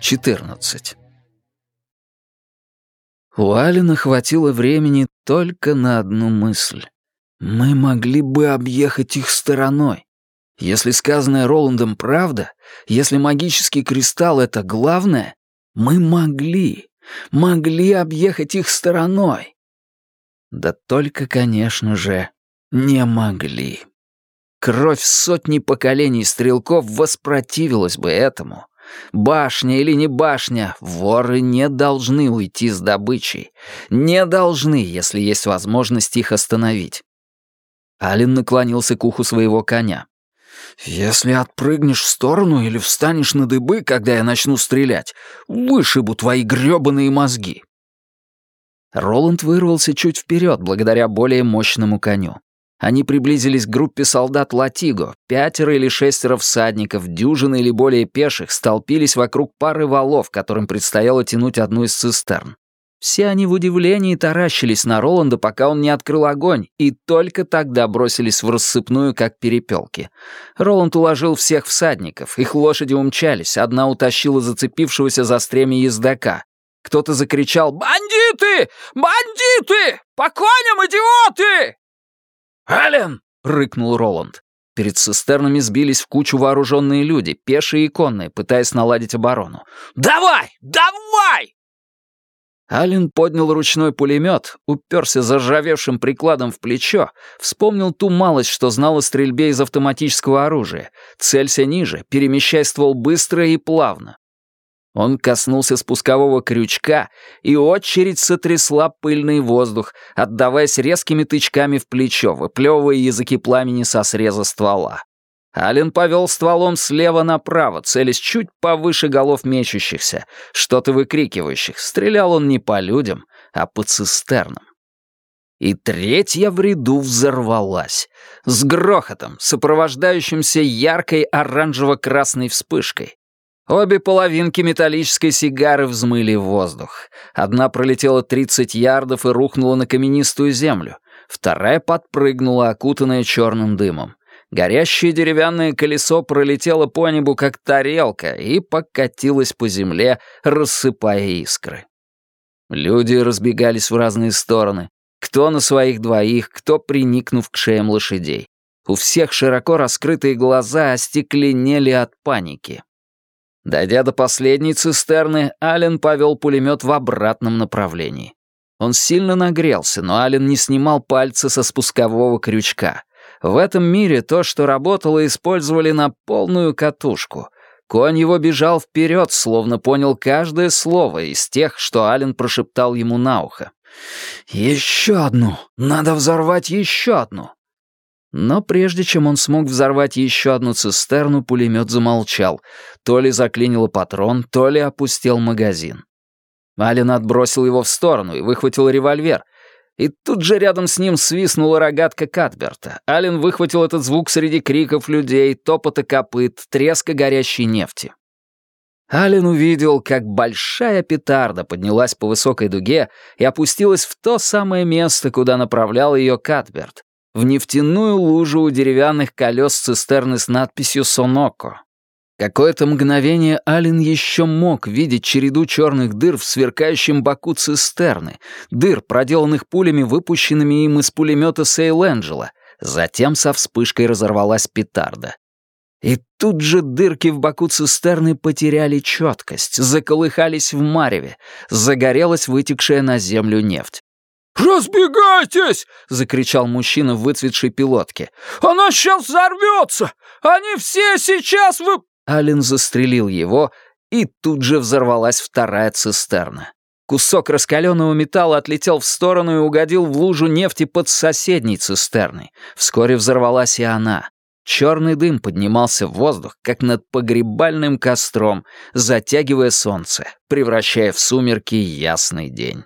14. У Алина хватило времени только на одну мысль. Мы могли бы объехать их стороной. Если сказанное Роландом правда, если магический кристалл — это главное, мы могли, могли объехать их стороной. Да только, конечно же, не могли. Кровь сотни поколений стрелков воспротивилась бы этому. Башня или не башня, воры не должны уйти с добычей. Не должны, если есть возможность их остановить. Ален наклонился к уху своего коня. «Если отпрыгнешь в сторону или встанешь на дыбы, когда я начну стрелять, вышибу твои грёбаные мозги». Роланд вырвался чуть вперед благодаря более мощному коню. Они приблизились к группе солдат Латиго. Пятеро или шестеро всадников, дюжины или более пеших, столпились вокруг пары валов, которым предстояло тянуть одну из цистерн. Все они в удивлении таращились на Роланда, пока он не открыл огонь, и только тогда бросились в рассыпную, как перепелки. Роланд уложил всех всадников, их лошади умчались, одна утащила зацепившегося за стремя ездока. Кто-то закричал «Бандиты! Бандиты! По коням, идиоты!» «Ален!» — рыкнул Роланд. Перед цистернами сбились в кучу вооруженные люди, пешие и конные, пытаясь наладить оборону. «Давай! Давай!» Ален поднял ручной пулемет, уперся заржавевшим прикладом в плечо, вспомнил ту малость, что знал о стрельбе из автоматического оружия. Целься ниже, перемещай ствол быстро и плавно. Он коснулся спускового крючка, и очередь сотрясла пыльный воздух, отдаваясь резкими тычками в плечо, выплевывая языки пламени со среза ствола. Ален повел стволом слева направо, целясь чуть повыше голов мечущихся, что-то выкрикивающих. Стрелял он не по людям, а по цистернам. И третья в ряду взорвалась. С грохотом, сопровождающимся яркой оранжево-красной вспышкой. Обе половинки металлической сигары взмыли в воздух. Одна пролетела 30 ярдов и рухнула на каменистую землю. Вторая подпрыгнула, окутанная черным дымом. Горящее деревянное колесо пролетело по небу, как тарелка, и покатилось по земле, рассыпая искры. Люди разбегались в разные стороны. Кто на своих двоих, кто приникнув к шеям лошадей. У всех широко раскрытые глаза остекленели от паники. Дойдя до последней цистерны, Ален повел пулемет в обратном направлении. Он сильно нагрелся, но Ален не снимал пальца со спускового крючка. В этом мире то, что работало, использовали на полную катушку. Конь его бежал вперед, словно понял каждое слово из тех, что Ален прошептал ему на ухо. «Еще одну! Надо взорвать еще одну!» Но прежде чем он смог взорвать еще одну цистерну, пулемет замолчал. То ли заклинило патрон, то ли опустил магазин. Ален отбросил его в сторону и выхватил револьвер. И тут же рядом с ним свистнула рогатка Катберта. Ален выхватил этот звук среди криков людей, топота копыт, треска горящей нефти. Ален увидел, как большая петарда поднялась по высокой дуге и опустилась в то самое место, куда направлял ее Катберт, в нефтяную лужу у деревянных колес цистерны с надписью «Соноко». Какое-то мгновение Ален еще мог видеть череду черных дыр в сверкающем боку цистерны, дыр, проделанных пулями, выпущенными им из пулемета Сейл-Энджела. Затем со вспышкой разорвалась петарда. И тут же дырки в боку цистерны потеряли четкость, заколыхались в мареве, загорелась вытекшая на землю нефть. «Разбегайтесь!» — закричал мужчина в выцветшей пилотке. «Она сейчас взорвется! Они все сейчас вы...» Ален застрелил его, и тут же взорвалась вторая цистерна. Кусок раскаленного металла отлетел в сторону и угодил в лужу нефти под соседней цистерной. Вскоре взорвалась и она. Черный дым поднимался в воздух, как над погребальным костром, затягивая солнце, превращая в сумерки ясный день.